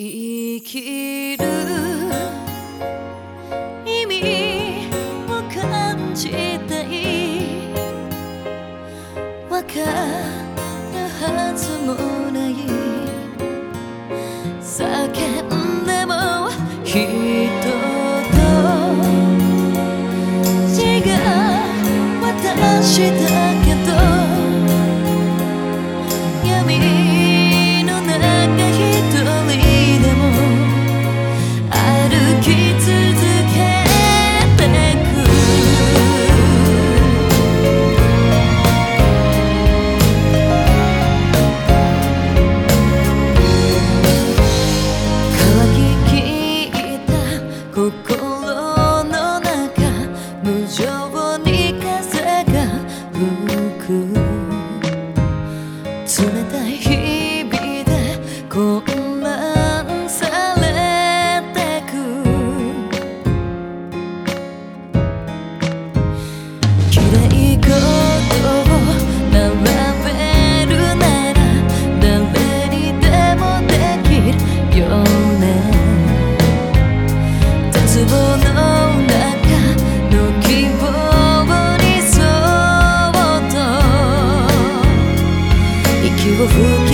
生きる意味を感じたい。わかるはずもない。叫んでも人と違う私だ vivo, vivo.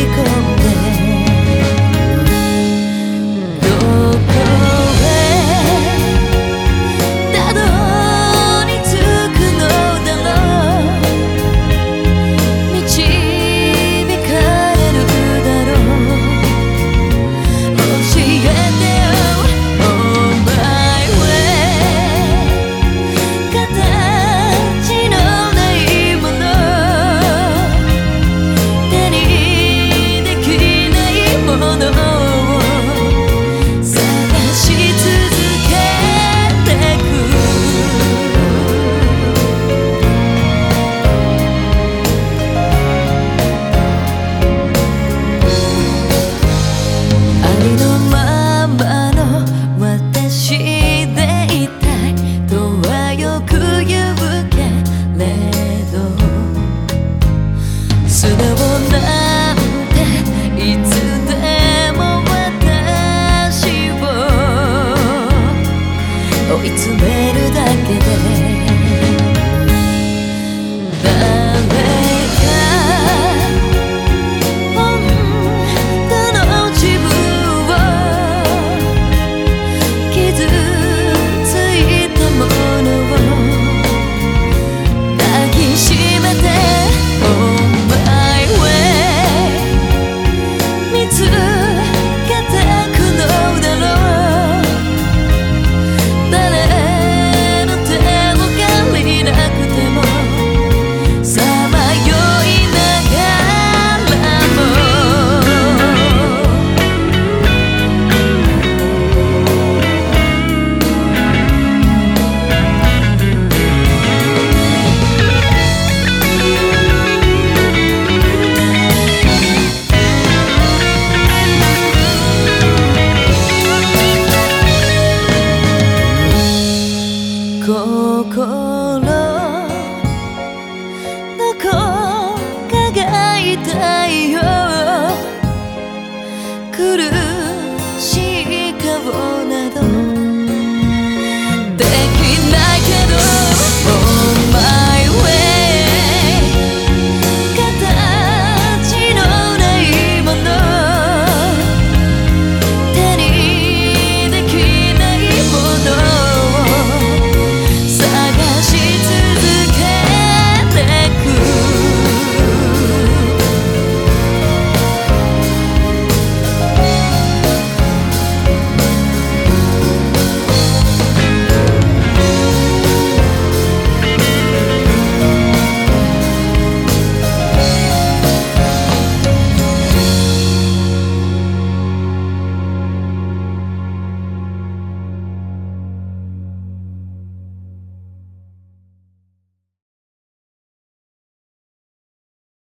be